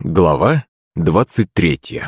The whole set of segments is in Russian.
Глава 23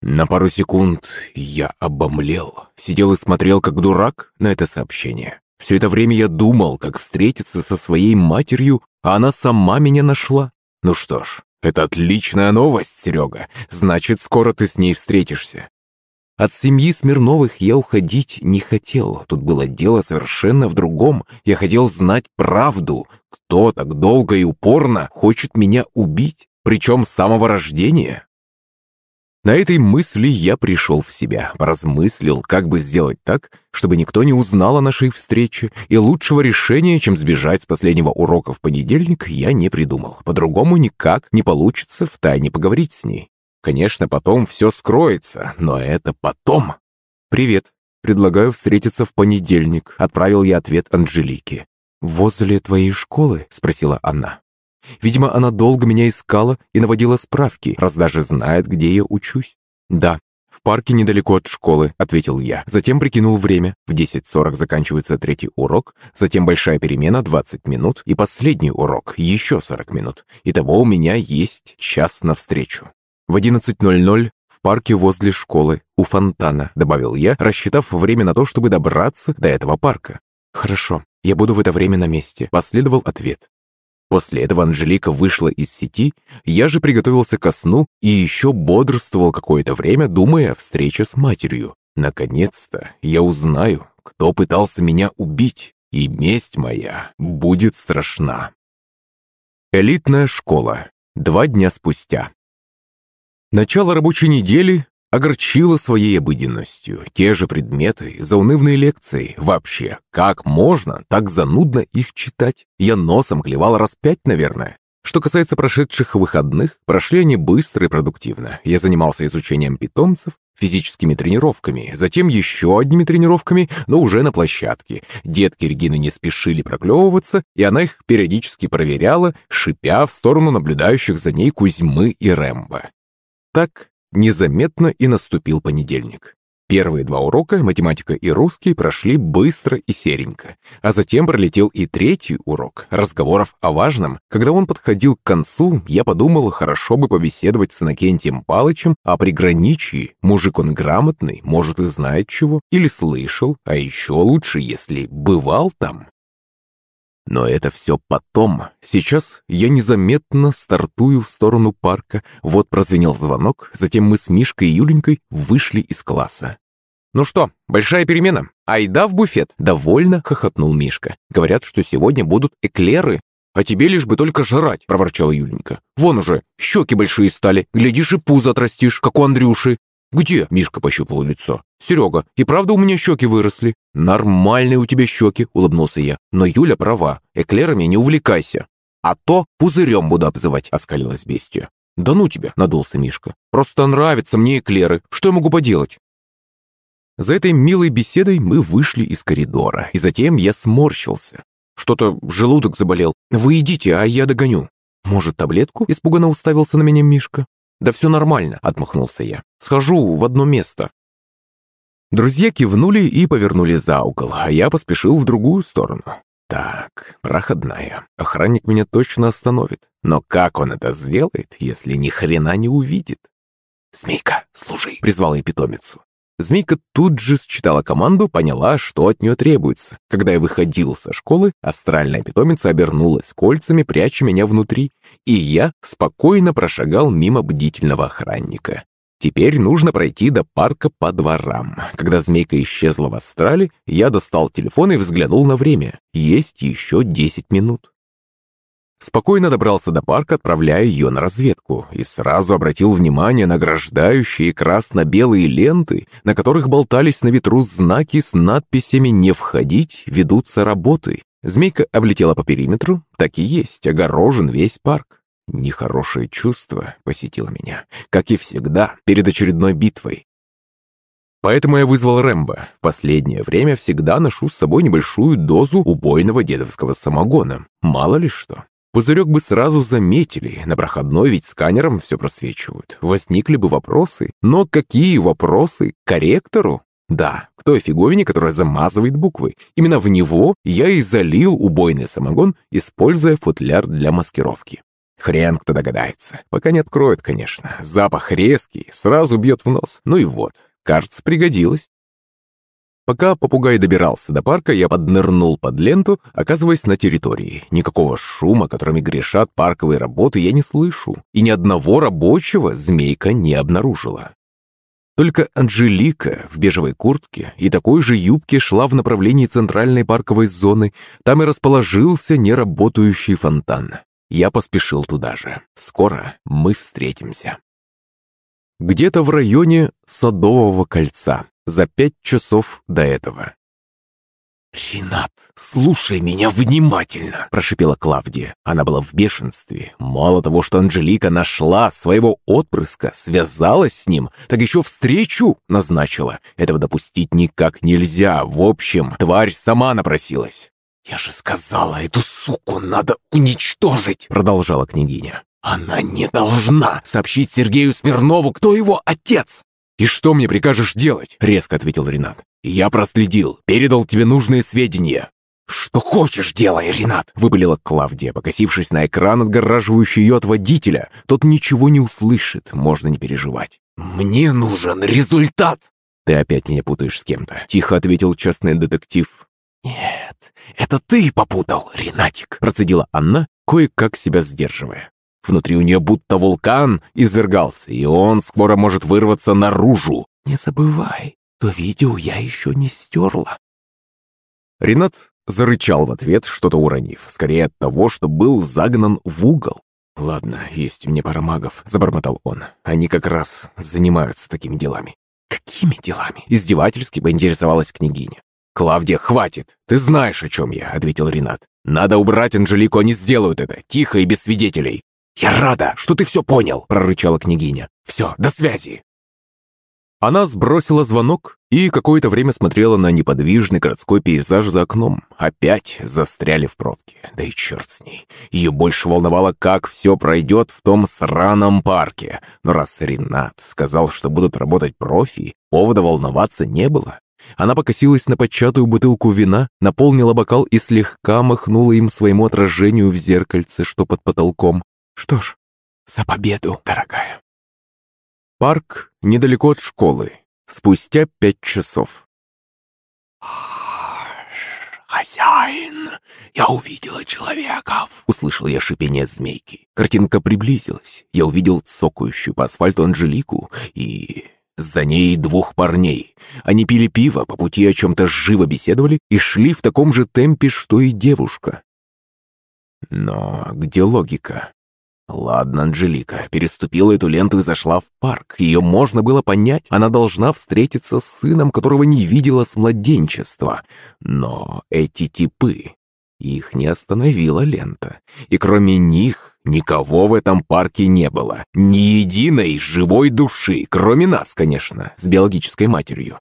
На пару секунд я обомлел. Сидел и смотрел, как дурак, на это сообщение. Все это время я думал, как встретиться со своей матерью, а она сама меня нашла. Ну что ж, это отличная новость, Серега. Значит, скоро ты с ней встретишься. От семьи Смирновых я уходить не хотел. Тут было дело совершенно в другом. Я хотел знать правду. Кто так долго и упорно хочет меня убить? Причем с самого рождения? На этой мысли я пришел в себя, поразмыслил, как бы сделать так, чтобы никто не узнал о нашей встрече, и лучшего решения, чем сбежать с последнего урока в понедельник, я не придумал. По-другому никак не получится втайне поговорить с ней. Конечно, потом все скроется, но это потом. «Привет. Предлагаю встретиться в понедельник», — отправил я ответ Анжелике. «Возле твоей школы?» — спросила она. Видимо, она долго меня искала и наводила справки, раз даже знает, где я учусь. «Да, в парке недалеко от школы», — ответил я. Затем прикинул время. В 10.40 заканчивается третий урок, затем большая перемена 20 минут и последний урок еще 40 минут. Итого у меня есть час навстречу. В 11.00 в парке возле школы, у фонтана, добавил я, рассчитав время на то, чтобы добраться до этого парка. Хорошо, я буду в это время на месте, последовал ответ. После этого Анжелика вышла из сети, я же приготовился ко сну и еще бодрствовал какое-то время, думая о встрече с матерью. Наконец-то я узнаю, кто пытался меня убить, и месть моя будет страшна. Элитная школа. Два дня спустя. Начало рабочей недели огорчило своей обыденностью. Те же предметы, заунывные лекции. Вообще, как можно так занудно их читать? Я носом клевал раз пять, наверное. Что касается прошедших выходных, прошли они быстро и продуктивно. Я занимался изучением питомцев, физическими тренировками, затем еще одними тренировками, но уже на площадке. Детки Регины не спешили проклевываться, и она их периодически проверяла, шипя в сторону наблюдающих за ней Кузьмы и Рэмбо. Так незаметно и наступил понедельник. Первые два урока, математика и русский, прошли быстро и серенько. А затем пролетел и третий урок, разговоров о важном. Когда он подходил к концу, я подумал, хорошо бы побеседовать с Иннокентием Палычем о приграничии. Мужик он грамотный, может и знает чего, или слышал, а еще лучше, если бывал там. Но это все потом. Сейчас я незаметно стартую в сторону парка. Вот прозвенел звонок, затем мы с Мишкой и Юленькой вышли из класса. «Ну что, большая перемена? Айда в буфет!» Довольно хохотнул Мишка. «Говорят, что сегодня будут эклеры». «А тебе лишь бы только жрать», — проворчала Юленька. «Вон уже, щеки большие стали, глядишь и пузо отрастишь, как у Андрюши». «Где?» — Мишка пощупал лицо. «Серега, и правда у меня щеки выросли?» «Нормальные у тебя щеки», — улыбнулся я. «Но Юля права, эклерами не увлекайся. А то пузырем буду обзывать», — оскалилась бестия. «Да ну тебя», — надулся Мишка. «Просто нравятся мне эклеры. Что я могу поделать?» За этой милой беседой мы вышли из коридора, и затем я сморщился. Что-то желудок заболел. «Вы идите, а я догоню». «Может, таблетку?» — испуганно уставился на меня Мишка. «Да все нормально», — отмахнулся я. «Схожу в одно место». Друзья кивнули и повернули за угол, а я поспешил в другую сторону. Так, проходная. Охранник меня точно остановит. Но как он это сделает, если ни хрена не увидит? «Змейка, служи!» — призвал я питомицу. Змейка тут же считала команду, поняла, что от нее требуется. Когда я выходил со школы, астральная питомица обернулась кольцами, пряча меня внутри, и я спокойно прошагал мимо бдительного охранника. Теперь нужно пройти до парка по дворам. Когда змейка исчезла в астрале, я достал телефон и взглянул на время. Есть еще 10 минут. Спокойно добрался до парка, отправляя ее на разведку, и сразу обратил внимание на ограждающие красно-белые ленты, на которых болтались на ветру знаки с надписями «Не входить, ведутся работы». Змейка облетела по периметру, так и есть, огорожен весь парк. Нехорошее чувство посетило меня, как и всегда, перед очередной битвой. Поэтому я вызвал Рэмбо. В последнее время всегда ношу с собой небольшую дозу убойного дедовского самогона. Мало ли что. Пузырек бы сразу заметили, на проходной ведь сканером все просвечивают. Возникли бы вопросы. Но какие вопросы? Корректору? Да, к той фиговине, которая замазывает буквы. Именно в него я и залил убойный самогон, используя футляр для маскировки. Хрен кто догадается. Пока не откроет, конечно. Запах резкий, сразу бьет в нос. Ну и вот, кажется, пригодилось. Пока попугай добирался до парка, я поднырнул под ленту, оказываясь на территории. Никакого шума, которыми грешат парковые работы, я не слышу. И ни одного рабочего змейка не обнаружила. Только Анжелика в бежевой куртке и такой же юбке шла в направлении центральной парковой зоны. Там и расположился неработающий фонтан. Я поспешил туда же. Скоро мы встретимся. Где-то в районе Садового кольца за пять часов до этого. «Ренат, слушай меня внимательно!» – прошипела Клавдия. Она была в бешенстве. Мало того, что Анжелика нашла своего отпрыска, связалась с ним, так еще встречу назначила. Этого допустить никак нельзя. В общем, тварь сама напросилась. «Я же сказала, эту суку надо уничтожить!» – продолжала княгиня. «Она не должна сообщить Сергею Смирнову, кто его отец!» «И что мне прикажешь делать?» — резко ответил Ренат. «Я проследил, передал тебе нужные сведения». «Что хочешь, делай, Ренат!» — выпалила Клавдия, покосившись на экран, отгораживающий ее от водителя. Тот ничего не услышит, можно не переживать. «Мне нужен результат!» «Ты опять меня путаешь с кем-то», — тихо ответил частный детектив. «Нет, это ты попутал, Ренатик», — процедила Анна, кое-как себя сдерживая. Внутри у нее будто вулкан извергался, и он скоро может вырваться наружу. «Не забывай, то видео я еще не стерла». Ренат зарычал в ответ, что-то уронив, скорее от того, что был загнан в угол. «Ладно, есть мне пара магов», — забормотал он. «Они как раз занимаются такими делами». «Какими делами?» — издевательски поинтересовалась княгиня. «Клавдия, хватит! Ты знаешь, о чем я», — ответил Ренат. «Надо убрать Анжелику, они сделают это, тихо и без свидетелей. «Я рада, что ты все понял!» – прорычала княгиня. «Все, до связи!» Она сбросила звонок и какое-то время смотрела на неподвижный городской пейзаж за окном. Опять застряли в пробке. Да и черт с ней. Ее больше волновало, как все пройдет в том сраном парке. Но раз Ренат сказал, что будут работать профи, повода волноваться не было. Она покосилась на початую бутылку вина, наполнила бокал и слегка махнула им своему отражению в зеркальце, что под потолком. Что ж, за победу, дорогая. Парк недалеко от школы. Спустя пять часов. «Хозяин, я увидела человеков!» Услышал я шипение змейки. Картинка приблизилась. Я увидел цокающую по асфальту Анжелику и... За ней двух парней. Они пили пиво, по пути о чем-то живо беседовали и шли в таком же темпе, что и девушка. Но где логика? Ладно, Анжелика переступила эту ленту и зашла в парк. Ее можно было понять. Она должна встретиться с сыном, которого не видела с младенчества. Но эти типы... Их не остановила лента. И кроме них никого в этом парке не было. Ни единой живой души, кроме нас, конечно, с биологической матерью.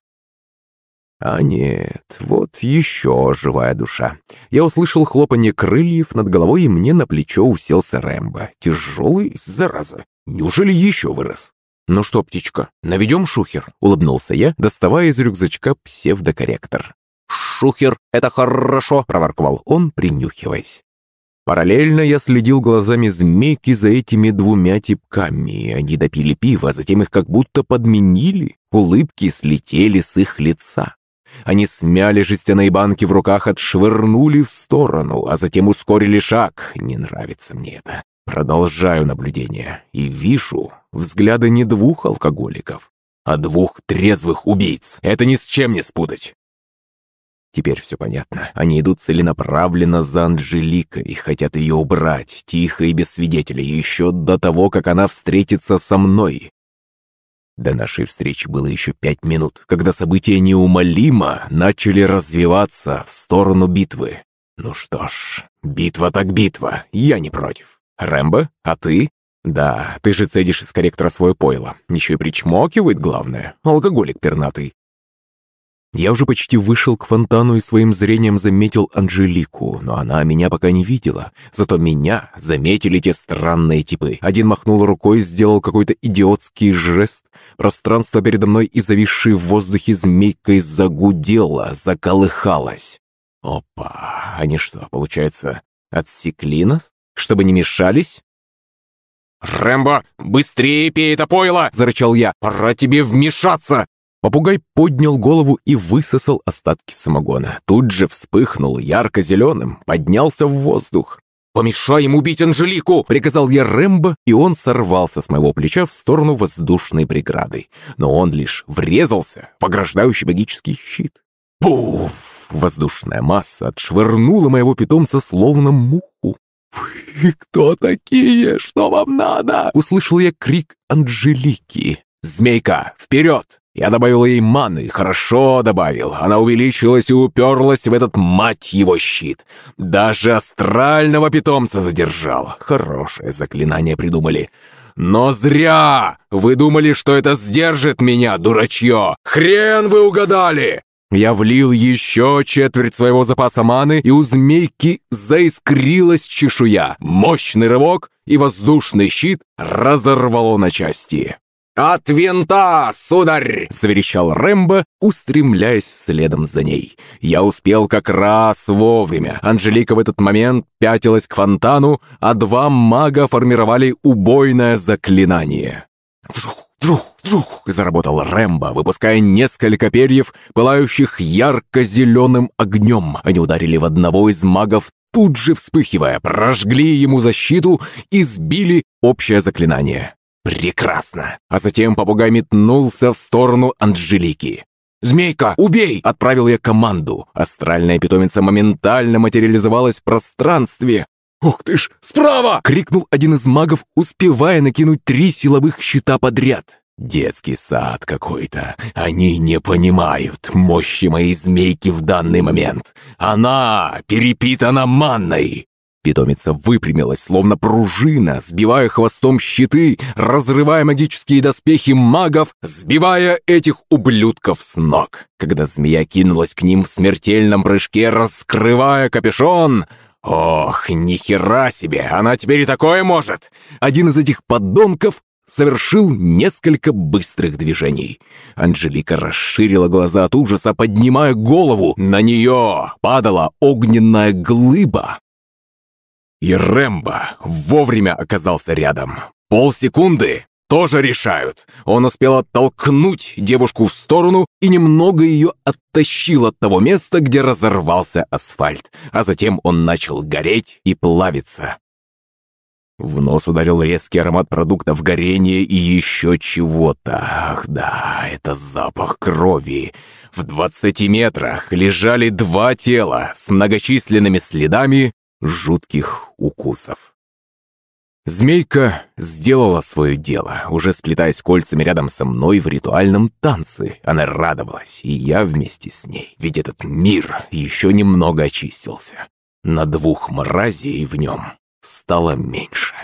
А нет, вот еще живая душа. Я услышал хлопанье крыльев над головой, и мне на плечо уселся Рэмбо. Тяжелый, зараза. Неужели еще вырос? «Ну что, птичка, наведем шухер?» — улыбнулся я, доставая из рюкзачка псевдокорректор. «Шухер — это хорошо!» — проворковал он, принюхиваясь. Параллельно я следил глазами змейки за этими двумя типками. Они допили пиво, а затем их как будто подменили. Улыбки слетели с их лица. Они смяли жестяные банки в руках, отшвырнули в сторону, а затем ускорили шаг. Не нравится мне это. Продолжаю наблюдение и вижу взгляды не двух алкоголиков, а двух трезвых убийц. Это ни с чем не спутать. Теперь все понятно. Они идут целенаправленно за Анжеликой и хотят ее убрать, тихо и без свидетелей, еще до того, как она встретится со мной. До нашей встречи было еще пять минут, когда события неумолимо начали развиваться в сторону битвы. Ну что ж, битва так битва, я не против. Рэмбо, а ты? Да, ты же цедишь из корректора свое пойло. Еще и причмокивает, главное. Алкоголик пернатый. Я уже почти вышел к фонтану и своим зрением заметил Анжелику, но она меня пока не видела. Зато меня заметили те странные типы. Один махнул рукой, сделал какой-то идиотский жест. Пространство передо мной и зависшей в воздухе змейкой загудело, заколыхалось. Опа, они что, получается, отсекли нас? Чтобы не мешались? «Рэмбо, быстрее пей это пойло!» – зарычал я. «Пора тебе вмешаться!» Попугай поднял голову и высосал остатки самогона. Тут же вспыхнул ярко-зеленым, поднялся в воздух. «Помешай ему убить Анжелику!» — приказал я Рэмбо, и он сорвался с моего плеча в сторону воздушной преграды. Но он лишь врезался в ограждающий магический щит. Пуф! Воздушная масса отшвырнула моего питомца словно муху. «Вы кто такие? Что вам надо?» Услышал я крик Анжелики. «Змейка, вперед!» Я добавил ей маны, хорошо добавил. Она увеличилась и уперлась в этот, мать его, щит. Даже астрального питомца задержал. Хорошее заклинание придумали. Но зря! Вы думали, что это сдержит меня, дурачье! Хрен вы угадали! Я влил еще четверть своего запаса маны, и у змейки заискрилась чешуя. Мощный рывок, и воздушный щит разорвало на части. «От винта, сударь!» — заверещал Рэмбо, устремляясь следом за ней. Я успел как раз вовремя. Анжелика в этот момент пятилась к фонтану, а два мага формировали убойное заклинание. «Вжух, вжух, вжух!» — заработал Рэмбо, выпуская несколько перьев, пылающих ярко-зеленым огнем. Они ударили в одного из магов, тут же вспыхивая, прожгли ему защиту и сбили общее заклинание. Прекрасно. А затем попугай метнулся в сторону Анжелики. «Змейка, убей!» — отправил я команду. Астральная питомица моментально материализовалась в пространстве. «Ух ты ж, справа!» — крикнул один из магов, успевая накинуть три силовых щита подряд. «Детский сад какой-то. Они не понимают мощи моей змейки в данный момент. Она перепитана манной. Питомица выпрямилась, словно пружина, сбивая хвостом щиты, разрывая магические доспехи магов, сбивая этих ублюдков с ног. Когда змея кинулась к ним в смертельном прыжке, раскрывая капюшон... Ох, нихера себе, она теперь и такое может! Один из этих подонков совершил несколько быстрых движений. Анжелика расширила глаза от ужаса, поднимая голову. На нее падала огненная глыба. И Рэмбо вовремя оказался рядом. Полсекунды тоже решают. Он успел оттолкнуть девушку в сторону и немного ее оттащил от того места, где разорвался асфальт. А затем он начал гореть и плавиться. В нос ударил резкий аромат продуктов горения и еще чего-то. Ах да, это запах крови. В двадцати метрах лежали два тела с многочисленными следами жутких укусов. Змейка сделала свое дело, уже сплетаясь кольцами рядом со мной в ритуальном танце. Она радовалась, и я вместе с ней, ведь этот мир еще немного очистился. На двух мразей в нем стало меньше.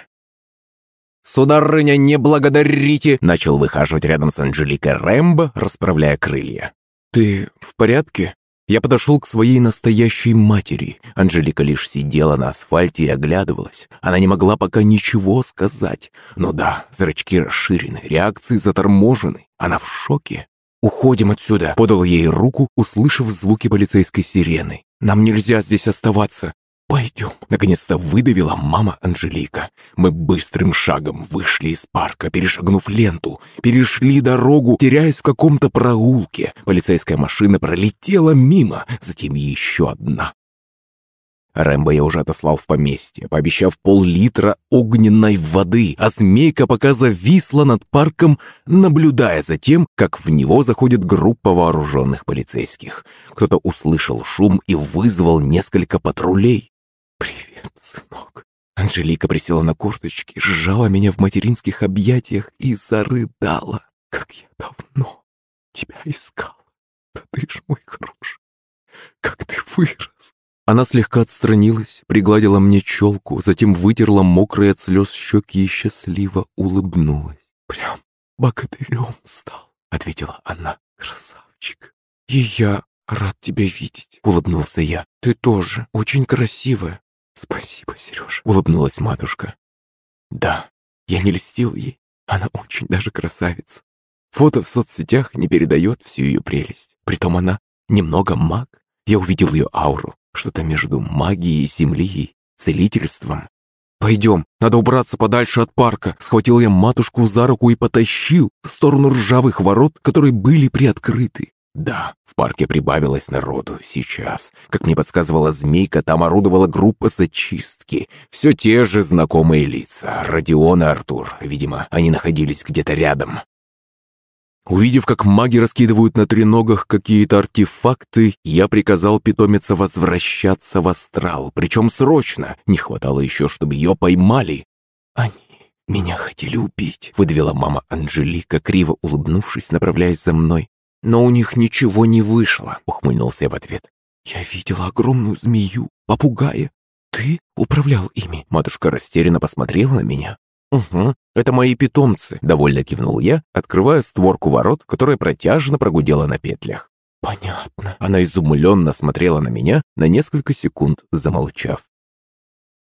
«Сударыня, не благодарите!» Начал выхаживать рядом с Анжеликой Рэмбо, расправляя крылья. «Ты в порядке?» Я подошел к своей настоящей матери. Анжелика лишь сидела на асфальте и оглядывалась. Она не могла пока ничего сказать. Но да, зрачки расширены, реакции заторможены. Она в шоке. «Уходим отсюда!» — подал ей руку, услышав звуки полицейской сирены. «Нам нельзя здесь оставаться. «Пойдем!» — наконец-то выдавила мама Анжелика. Мы быстрым шагом вышли из парка, перешагнув ленту, перешли дорогу, теряясь в каком-то проулке. Полицейская машина пролетела мимо, затем еще одна. Рэмбо я уже отослал в поместье, пообещав пол-литра огненной воды, а змейка пока зависла над парком, наблюдая за тем, как в него заходит группа вооруженных полицейских. Кто-то услышал шум и вызвал несколько патрулей. «Привет, сынок». Анжелика присела на курточки, сжала меня в материнских объятиях и зарыдала. «Как я давно тебя искала. Да ты ж мой хороший. Как ты вырос. Она слегка отстранилась, пригладила мне челку, затем вытерла мокрые от слез щеки и счастливо улыбнулась. «Прям богатырем стал», — ответила она. «Красавчик». «И я рад тебя видеть», — улыбнулся я. «Ты тоже очень красивая. «Спасибо, Сереж», — улыбнулась матушка. «Да, я не льстил ей. Она очень даже красавица. Фото в соцсетях не передает всю ее прелесть. Притом она немного маг. Я увидел ее ауру, что-то между магией Земли и целительством. «Пойдем, надо убраться подальше от парка!» Схватил я матушку за руку и потащил в сторону ржавых ворот, которые были приоткрыты. Да, в парке прибавилось народу сейчас. Как мне подсказывала змейка, там орудовала группа зачистки. Все те же знакомые лица. Родион и Артур. Видимо, они находились где-то рядом. Увидев, как маги раскидывают на треногах какие-то артефакты, я приказал питомице возвращаться в астрал, причем срочно. Не хватало еще, чтобы ее поймали. «Они меня хотели убить», — выдавила мама Анжелика, криво улыбнувшись, направляясь за мной. «Но у них ничего не вышло», — ухмыльнулся я в ответ. «Я видела огромную змею, попугая. Ты управлял ими?» Матушка растерянно посмотрела на меня. «Угу, это мои питомцы», — довольно кивнул я, открывая створку ворот, которая протяжно прогудела на петлях. «Понятно». Она изумленно смотрела на меня, на несколько секунд замолчав.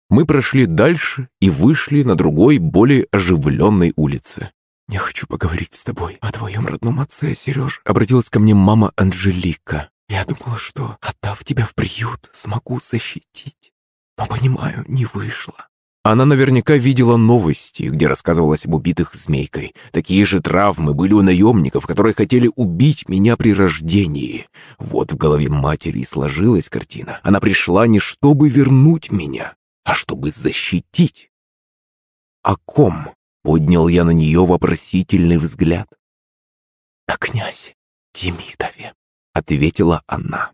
Мы прошли дальше и вышли на другой, более оживленной улице. «Я хочу поговорить с тобой о твоем родном отце, Сереж», — обратилась ко мне мама Анжелика. «Я думала, что, отдав тебя в приют, смогу защитить. Но, понимаю, не вышло. Она наверняка видела новости, где рассказывалось об убитых змейкой. Такие же травмы были у наемников, которые хотели убить меня при рождении. Вот в голове матери и сложилась картина. Она пришла не чтобы вернуть меня, а чтобы защитить. «О ком?» — поднял я на нее вопросительный взгляд. «О князе Демидове», — ответила она.